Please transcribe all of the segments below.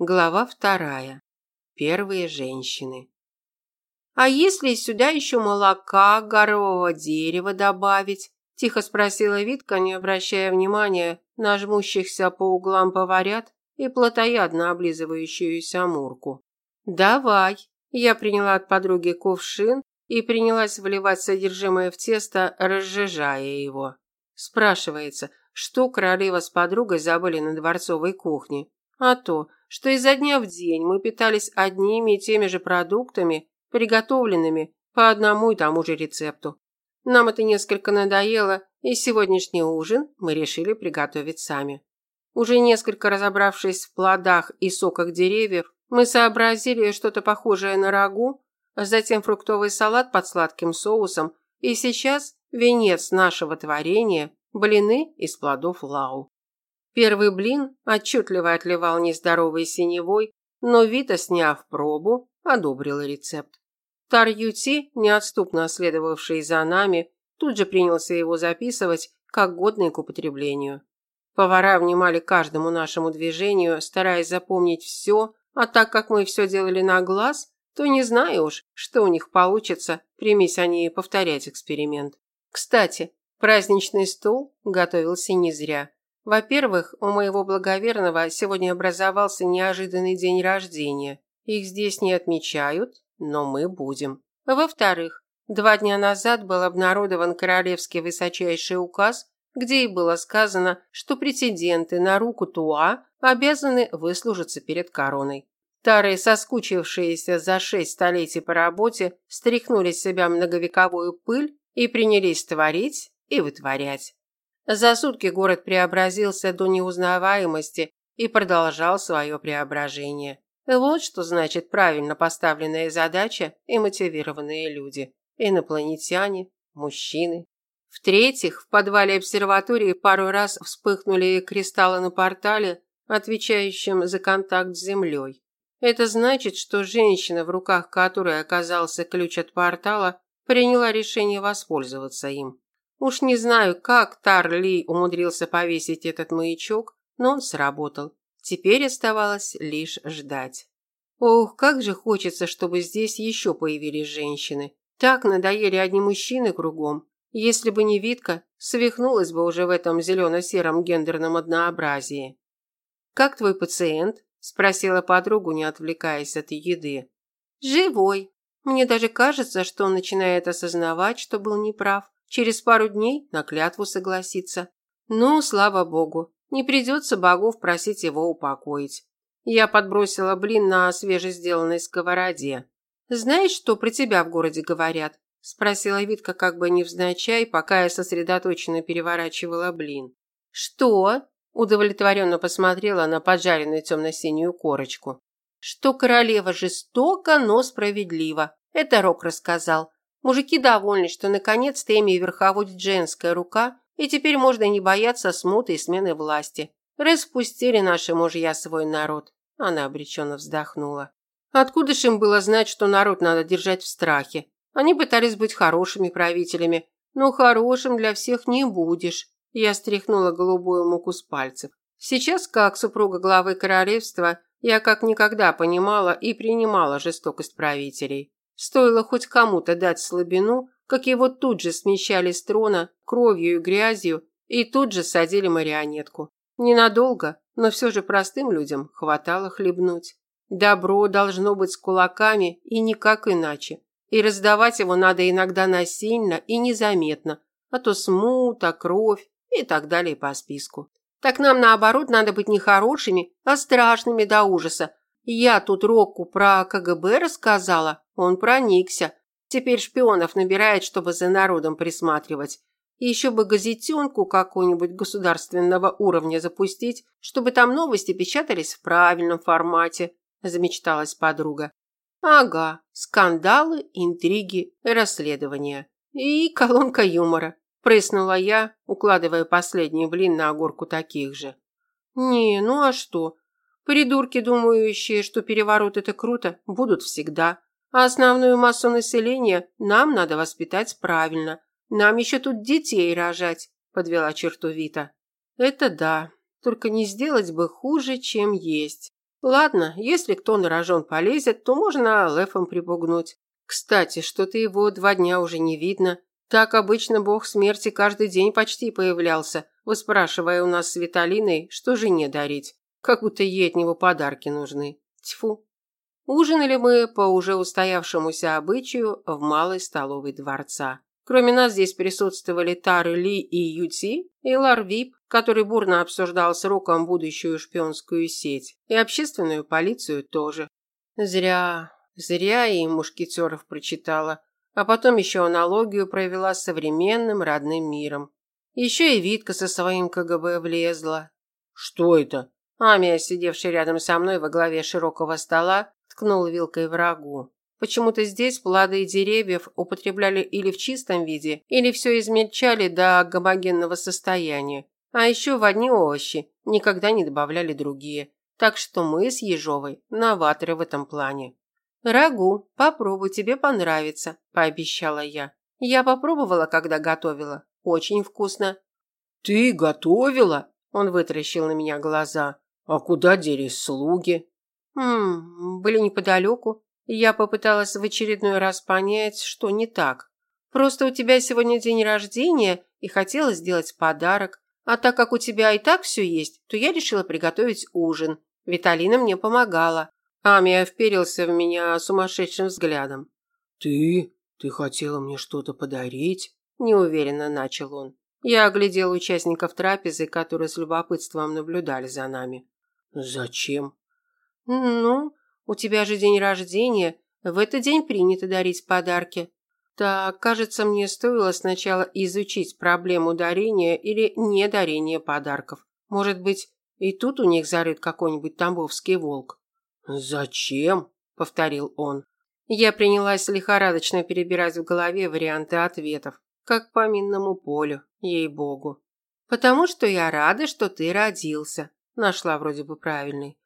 Глава вторая. Первые женщины. «А если сюда еще молока, горового дерева добавить?» – тихо спросила Витка, не обращая внимания на жмущихся по углам поварят и плотоядно облизывающуюся амурку. «Давай!» – я приняла от подруги кувшин и принялась вливать содержимое в тесто, разжижая его. Спрашивается, что королева с подругой забыли на дворцовой кухне. А то, что изо дня в день мы питались одними и теми же продуктами, приготовленными по одному и тому же рецепту. Нам это несколько надоело, и сегодняшний ужин мы решили приготовить сами. Уже несколько разобравшись в плодах и соках деревьев, мы сообразили что-то похожее на рагу, а затем фруктовый салат под сладким соусом, и сейчас венец нашего творения – блины из плодов лау. Первый блин отчетливо отливал нездоровой синевой, но Вита, сняв пробу, одобрила рецепт. Тарьюти, неотступно следовавший за нами, тут же принялся его записывать, как годный к употреблению. Повара внимали каждому нашему движению, стараясь запомнить все, а так как мы все делали на глаз, то не знаю уж, что у них получится, примись они повторять эксперимент. Кстати, праздничный стол готовился не зря. Во-первых, у моего благоверного сегодня образовался неожиданный день рождения. Их здесь не отмечают, но мы будем. Во-вторых, два дня назад был обнародован королевский высочайший указ, где и было сказано, что претенденты на руку Туа обязаны выслужиться перед короной. Старые, соскучившиеся за шесть столетий по работе, стряхнули с себя многовековую пыль и принялись творить и вытворять. За сутки город преобразился до неузнаваемости и продолжал свое преображение. Вот что значит правильно поставленная задача и мотивированные люди. Инопланетяне, мужчины. В-третьих, в подвале обсерватории пару раз вспыхнули кристаллы на портале, отвечающем за контакт с Землей. Это значит, что женщина, в руках которой оказался ключ от портала, приняла решение воспользоваться им. Уж не знаю, как Тарли умудрился повесить этот маячок, но он сработал. Теперь оставалось лишь ждать. Ох, как же хочется, чтобы здесь еще появились женщины. Так надоели одни мужчины кругом. Если бы не Витка, свихнулась бы уже в этом зелено-сером гендерном однообразии. «Как твой пациент?» – спросила подругу, не отвлекаясь от еды. «Живой. Мне даже кажется, что он начинает осознавать, что был неправ. Через пару дней на клятву согласится. Ну, слава богу, не придется богов просить его упокоить. Я подбросила блин на свежесделанной сковороде. «Знаешь, что про тебя в городе говорят?» – спросила Витка как бы невзначай, пока я сосредоточенно переворачивала блин. «Что?» – удовлетворенно посмотрела на поджаренную темно-синюю корочку. «Что королева жестока, но справедлива. Это Рок рассказал. Мужики довольны, что наконец-то ими верховодит женская рука, и теперь можно не бояться смуты и смены власти. Распустили наши мужья свой народ. Она обреченно вздохнула. Откуда ж им было знать, что народ надо держать в страхе? Они пытались быть хорошими правителями, но хорошим для всех не будешь. Я стряхнула голубую муку с пальцев. Сейчас, как супруга главы королевства, я как никогда понимала и принимала жестокость правителей. Стоило хоть кому-то дать слабину, как его тут же смещали с трона кровью и грязью и тут же садили марионетку. Ненадолго, но все же простым людям хватало хлебнуть. Добро должно быть с кулаками и никак иначе. И раздавать его надо иногда насильно и незаметно, а то смута, кровь и так далее по списку. Так нам, наоборот, надо быть не хорошими, а страшными до ужаса, я тут Рокку про КГБ рассказала, он проникся. Теперь шпионов набирает, чтобы за народом присматривать. И еще бы газетенку какую-нибудь государственного уровня запустить, чтобы там новости печатались в правильном формате, замечталась подруга. Ага, скандалы, интриги, расследования. И колонка юмора. Прыснула я, укладывая последний блин на огурку таких же. Не, ну а что? Придурки, думающие, что переворот – это круто, будут всегда. А основную массу населения нам надо воспитать правильно. Нам еще тут детей рожать», – подвела черту Вита. «Это да, только не сделать бы хуже, чем есть. Ладно, если кто на рожон полезет, то можно лефом припугнуть. Кстати, что-то его два дня уже не видно. Так обычно бог смерти каждый день почти появлялся, выспрашивая у нас с Виталиной, что жене дарить. Как будто ей от него подарки нужны. Тьфу. Ужинали мы по уже устоявшемуся обычаю в малой столовой дворца. Кроме нас здесь присутствовали Тары Ли и Юти, и Лар Вип, который бурно обсуждал с Роком будущую шпионскую сеть, и общественную полицию тоже. Зря, зря и мушкетеров прочитала, а потом еще аналогию провела с современным родным миром. Еще и Витка со своим КГБ влезла. «Что это?» Амия, сидевший рядом со мной во главе широкого стола, ткнул вилкой врагу. Почему-то здесь плоды деревьев употребляли или в чистом виде, или все измельчали до гомогенного состояния. А еще в одни овощи никогда не добавляли другие. Так что мы с Ежовой новаторы в этом плане. «Рагу, попробуй, тебе понравится», – пообещала я. Я попробовала, когда готовила. Очень вкусно. «Ты готовила?» – он вытаращил на меня глаза. «А куда делись слуги?» «Хм, были неподалеку. Я попыталась в очередной раз понять, что не так. Просто у тебя сегодня день рождения, и хотела сделать подарок. А так как у тебя и так все есть, то я решила приготовить ужин. Виталина мне помогала. Амия вперился в меня сумасшедшим взглядом. «Ты? Ты хотела мне что-то подарить?» Неуверенно начал он. Я оглядел участников трапезы, которые с любопытством наблюдали за нами. «Зачем?» «Ну, у тебя же день рождения. В этот день принято дарить подарки. Так, кажется, мне стоило сначала изучить проблему дарения или недарения подарков. Может быть, и тут у них зарыт какой-нибудь тамбовский волк. «Зачем?» – повторил он. Я принялась лихорадочно перебирать в голове варианты ответов, как по минному полю, ей-богу. «Потому что я рада, что ты родился», – нашла вроде бы правильный.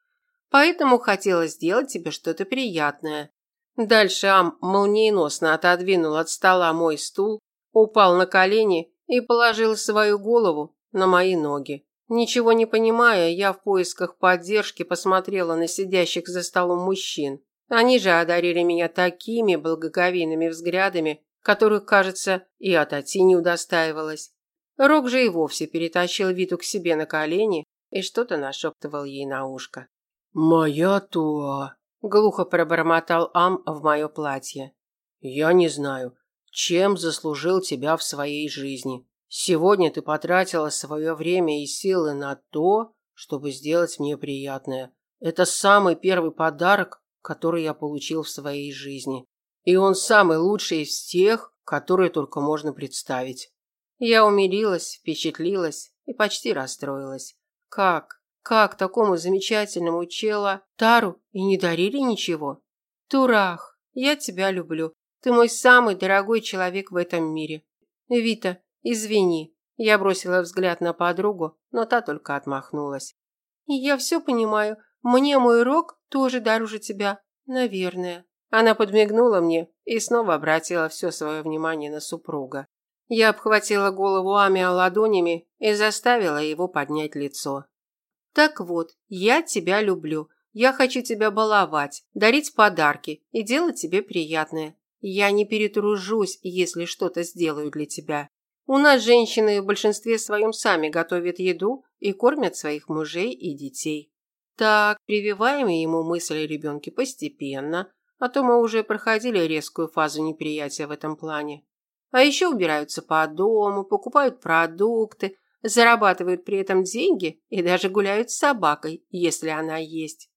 Поэтому хотела сделать тебе что-то приятное. Дальше Ам молниеносно отодвинул от стола мой стул, упал на колени и положил свою голову на мои ноги. Ничего не понимая, я в поисках поддержки посмотрела на сидящих за столом мужчин. Они же одарили меня такими благоговейными взглядами, которых, кажется, и отойти не удостаивалась. Рок же и вовсе перетащил Виту к себе на колени и что-то нашептывал ей на ушко. «Моя то...» – глухо пробормотал Ам в мое платье. «Я не знаю, чем заслужил тебя в своей жизни. Сегодня ты потратила свое время и силы на то, чтобы сделать мне приятное. Это самый первый подарок, который я получил в своей жизни. И он самый лучший из тех, которые только можно представить». Я умилилась, впечатлилась и почти расстроилась. Как? Как такому замечательному чела Тару и не дарили ничего? Турах, я тебя люблю. Ты мой самый дорогой человек в этом мире. Вита, извини. Я бросила взгляд на подругу, но та только отмахнулась. Я все понимаю. Мне мой рок тоже дороже тебя, наверное. Она подмигнула мне и снова обратила все свое внимание на супруга. Я обхватила голову Амиа ладонями и заставила его поднять лицо. Так вот, я тебя люблю. Я хочу тебя баловать, дарить подарки и делать тебе приятное. Я не перетружусь, если что-то сделаю для тебя. У нас женщины в большинстве своем сами готовят еду и кормят своих мужей и детей. Так, прививаем ему мысли о ребенке постепенно, а то мы уже проходили резкую фазу неприятия в этом плане. А еще убираются по дому, покупают продукты, зарабатывают при этом деньги и даже гуляют с собакой, если она есть.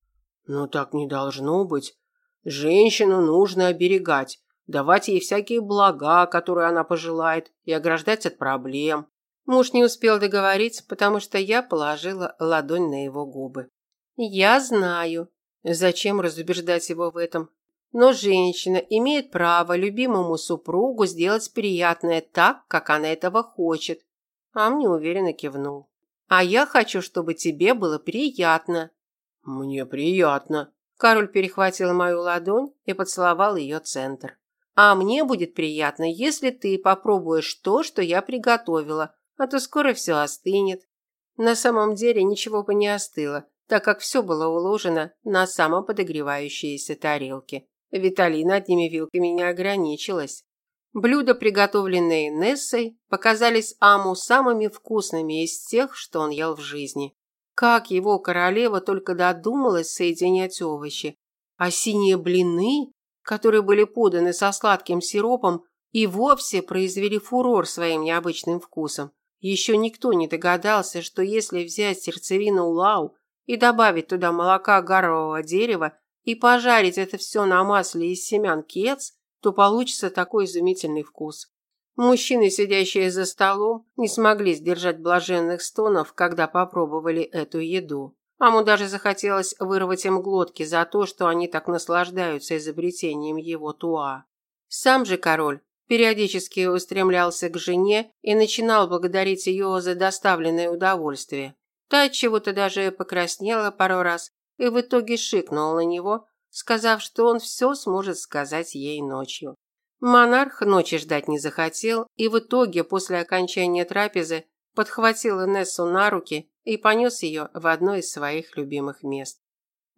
Но так не должно быть. Женщину нужно оберегать, давать ей всякие блага, которые она пожелает, и ограждать от проблем. Муж не успел договорить, потому что я положила ладонь на его губы. Я знаю. Зачем разубеждать его в этом? Но женщина имеет право любимому супругу сделать приятное так, как она этого хочет, Ам неуверенно кивнул. А я хочу, чтобы тебе было приятно. Мне приятно. Король перехватил мою ладонь и поцеловал ее центр. А мне будет приятно, если ты попробуешь то, что я приготовила, а то скоро все остынет. На самом деле ничего бы не остыло, так как все было уложено на самоподогревающиеся тарелки. Виталина одними вилками не ограничилась. Блюда, приготовленные Нессой, показались Аму самыми вкусными из тех, что он ел в жизни. Как его королева только додумалась соединять овощи. А синие блины, которые были поданы со сладким сиропом, и вовсе произвели фурор своим необычным вкусом. Еще никто не догадался, что если взять сердцевину лау и добавить туда молока горового дерева и пожарить это все на масле из семян кец, то получится такой изумительный вкус. Мужчины, сидящие за столом, не смогли сдержать блаженных стонов, когда попробовали эту еду. Аму даже захотелось вырвать им глотки за то, что они так наслаждаются изобретением его туа. Сам же король периодически устремлялся к жене и начинал благодарить ее за доставленное удовольствие. Та чего-то даже покраснела пару раз и в итоге шикнула на него, сказав, что он все сможет сказать ей ночью. Монарх ночи ждать не захотел и в итоге после окончания трапезы подхватил Инессу на руки и понес ее в одно из своих любимых мест.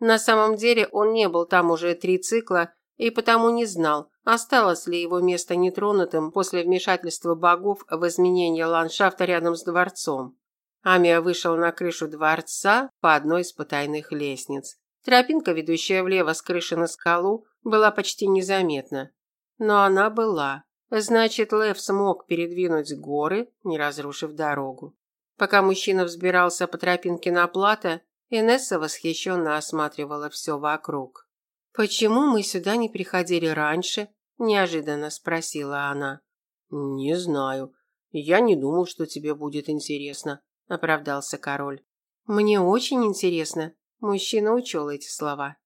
На самом деле он не был там уже три цикла и потому не знал, осталось ли его место нетронутым после вмешательства богов в изменение ландшафта рядом с дворцом. Амия вышел на крышу дворца по одной из потайных лестниц. Тропинка, ведущая влево с крыши на скалу, была почти незаметна. Но она была. Значит, Лев смог передвинуть горы, не разрушив дорогу. Пока мужчина взбирался по тропинке на плато, Инесса восхищенно осматривала все вокруг. «Почему мы сюда не приходили раньше?» – неожиданно спросила она. «Не знаю. Я не думал, что тебе будет интересно», – оправдался король. «Мне очень интересно». Мужчина учел эти слова.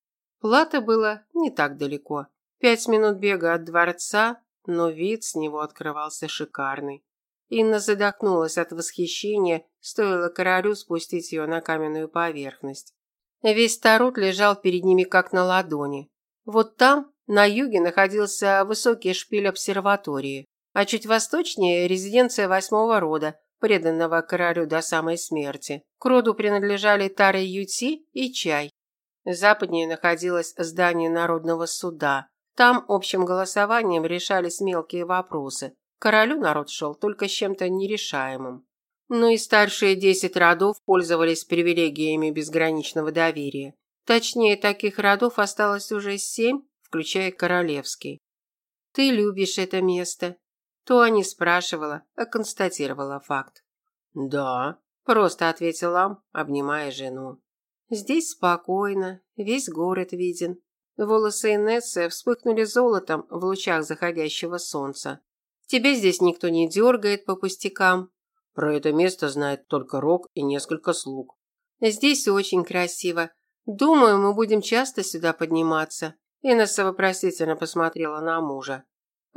Плата было не так далеко. Пять минут бега от дворца, но вид с него открывался шикарный. Инна задохнулась от восхищения, стоило королю спустить ее на каменную поверхность. Весь Тарут лежал перед ними как на ладони. Вот там, на юге, находился высокий шпиль обсерватории, а чуть восточнее – резиденция восьмого рода, преданного королю до самой смерти. К роду принадлежали Тары Юти и Чай. Западнее находилось здание Народного суда, там общим голосованием решались мелкие вопросы. Королю народ шел только с чем-то нерешаемым. Но и старшие десять родов пользовались привилегиями безграничного доверия. Точнее, таких родов осталось уже семь, включая королевский. «Ты любишь это место?» То не спрашивала, а констатировала факт. «Да», – просто ответил Ам, обнимая жену. «Здесь спокойно, весь город виден. Волосы Инессы вспыхнули золотом в лучах заходящего солнца. Тебя здесь никто не дергает по пустякам. Про это место знает только Рок и несколько слуг. Здесь очень красиво. Думаю, мы будем часто сюда подниматься. Инесса вопросительно посмотрела на мужа.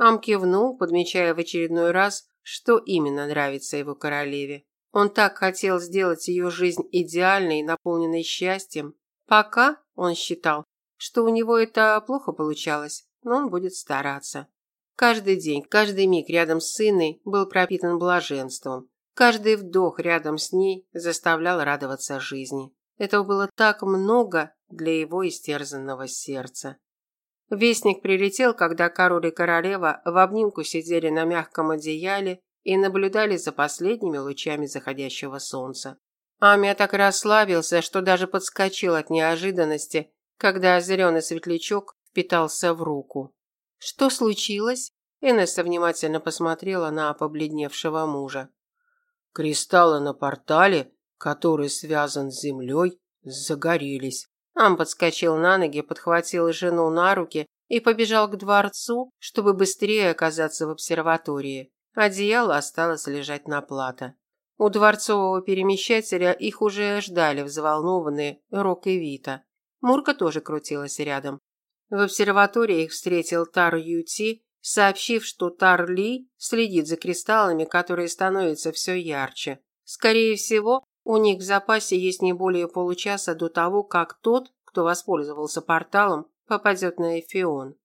Ам кивнул, подмечая в очередной раз, что именно нравится его королеве. Он так хотел сделать ее жизнь идеальной и наполненной счастьем. Пока, он считал, что у него это плохо получалось, но он будет стараться. Каждый день, каждый миг рядом с сыной был пропитан блаженством. Каждый вдох рядом с ней заставлял радоваться жизни. Этого было так много для его истерзанного сердца. Вестник прилетел, когда король и королева в обнимку сидели на мягком одеяле и наблюдали за последними лучами заходящего солнца. Амия так расслабился, что даже подскочил от неожиданности когда зеленый светлячок впитался в руку. «Что случилось?» Инесса внимательно посмотрела на побледневшего мужа. «Кристаллы на портале, который связан с землей, загорелись». Ам подскочил на ноги, подхватил жену на руки и побежал к дворцу, чтобы быстрее оказаться в обсерватории. Одеяло осталось лежать на плато. У дворцового перемещателя их уже ждали взволнованные Рок и Вита. Мурка тоже крутилась рядом. В обсерватории их встретил Тар Юти, сообщив, что Тар Ли следит за кристаллами, которые становятся все ярче. Скорее всего, у них в запасе есть не более получаса до того, как тот, кто воспользовался порталом, попадет на Эфион.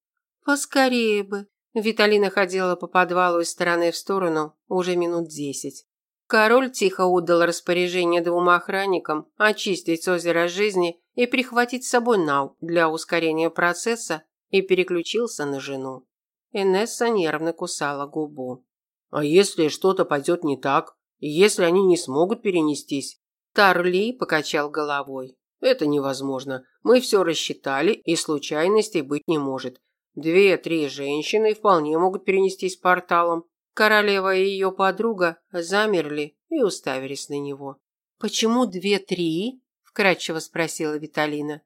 Поскорее бы. Виталина ходила по подвалу из стороны в сторону уже минут десять. Король тихо отдал распоряжение двум охранникам очистить озеро жизни и прихватить с собой Нау для ускорения процесса и переключился на жену. Инесса нервно кусала губу. «А если что-то пойдет не так? Если они не смогут перенестись?» Тарли покачал головой. «Это невозможно. Мы все рассчитали, и случайностей быть не может. Две-три женщины вполне могут перенестись порталом. Королева и ее подруга замерли и уставились на него. «Почему две-три?» – вкратчиво спросила Виталина.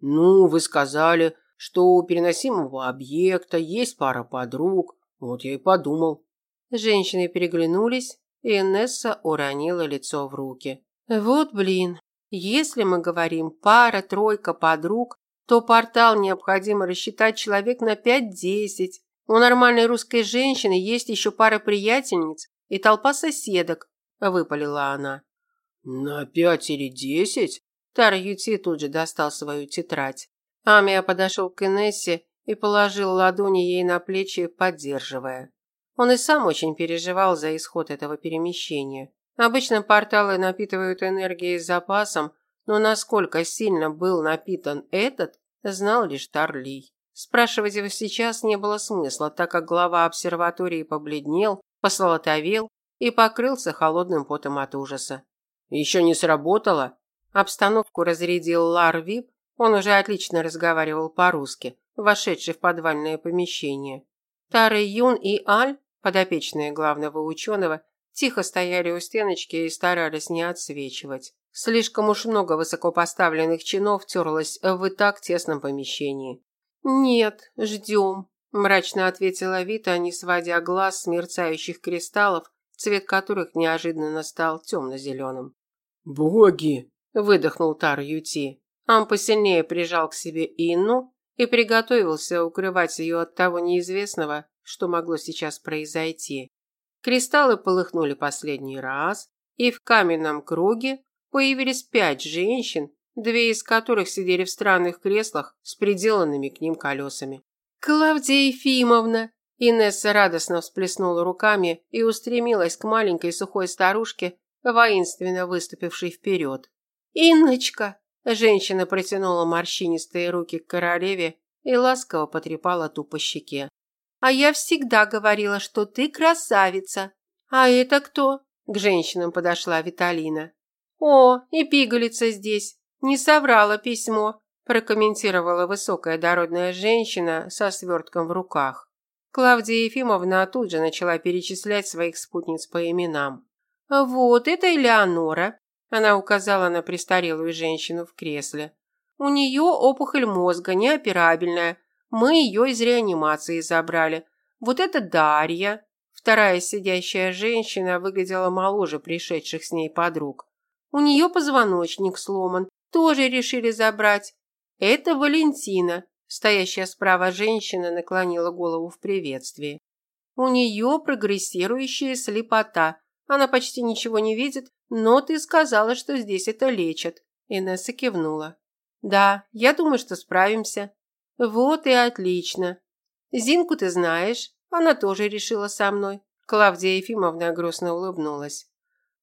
«Ну, вы сказали, что у переносимого объекта есть пара подруг. Вот я и подумал». Женщины переглянулись, и Несса уронила лицо в руки. «Вот блин, если мы говорим пара-тройка подруг, то портал необходимо рассчитать человек на пять-десять, у нормальной русской женщины есть еще пара приятельниц и толпа соседок, выпалила она. На пять или десять? Тара Юти тут же достал свою тетрадь. Амия подошел к Инессе и положил ладони ей на плечи, поддерживая. Он и сам очень переживал за исход этого перемещения. Обычно порталы напитывают энергией с запасом, но насколько сильно был напитан этот, знал лишь Тарлей. Спрашивать его сейчас не было смысла, так как глава обсерватории побледнел, посолотовел и покрылся холодным потом от ужаса. «Еще не сработало?» Обстановку разрядил Лар Вип, он уже отлично разговаривал по-русски, вошедший в подвальное помещение. Тары Юн и Аль, подопечные главного ученого, тихо стояли у стеночки и старались не отсвечивать. Слишком уж много высокопоставленных чинов терлось в и так тесном помещении. «Нет, ждем», – мрачно ответила Вита, не сводя глаз с мерцающих кристаллов, цвет которых неожиданно стал темно-зеленым. «Боги!» – выдохнул Тар Юти. Ам посильнее прижал к себе Инну и приготовился укрывать ее от того неизвестного, что могло сейчас произойти. Кристаллы полыхнули последний раз, и в каменном круге появились пять женщин две из которых сидели в странных креслах с приделанными к ним колесами. «Клавдия Ефимовна!» Инесса радостно всплеснула руками и устремилась к маленькой сухой старушке, воинственно выступившей вперед. «Инночка!» Женщина протянула морщинистые руки к королеве и ласково потрепала ту по щеке. «А я всегда говорила, что ты красавица!» «А это кто?» К женщинам подошла Виталина. «О, и пигалица здесь!» «Не соврала письмо», – прокомментировала высокая дородная женщина со свертком в руках. Клавдия Ефимовна тут же начала перечислять своих спутниц по именам. «Вот, это Элеонора», – она указала на престарелую женщину в кресле. «У нее опухоль мозга, неоперабельная. Мы ее из реанимации забрали. Вот это Дарья». Вторая сидящая женщина выглядела моложе пришедших с ней подруг. У нее позвоночник сломан, тоже решили забрать. Это Валентина. Стоящая справа женщина наклонила голову в приветствии. У нее прогрессирующая слепота. Она почти ничего не видит, но ты сказала, что здесь это лечат. Инесса кивнула. Да, я думаю, что справимся. Вот и отлично. Зинку ты знаешь, она тоже решила со мной. Клавдия Ефимовна грустно улыбнулась.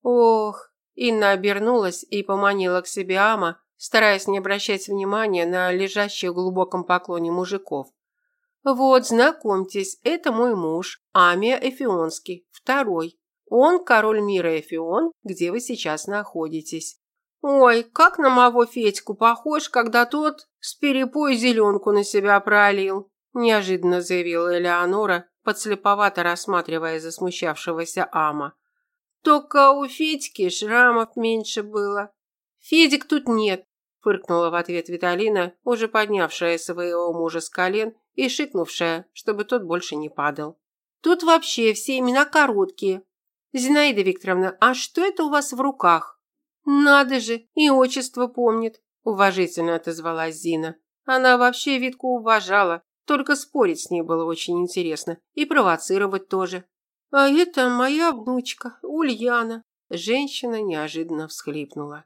Ох, Инна обернулась и поманила к себе Ама, стараясь не обращать внимания на лежащих в глубоком поклоне мужиков. «Вот, знакомьтесь, это мой муж, Амия Эфионский, второй. Он король мира Эфион, где вы сейчас находитесь. Ой, как на моего Федьку похож, когда тот с перепой зеленку на себя пролил», неожиданно заявила Элеонора, подслеповато рассматривая засмущавшегося Ама. Только у Федьки шрамов меньше было. Федик тут нет, фыркнула в ответ Виталина, уже поднявшая своего мужа с колен и шикнувшая, чтобы тот больше не падал. Тут вообще все имена короткие. Зинаида Викторовна, а что это у вас в руках? Надо же, и отчество помнит, уважительно отозвалась Зина. Она вообще Витку уважала, только спорить с ней было очень интересно и провоцировать тоже. А это моя внучка, Ульяна. Женщина неожиданно всхлипнула.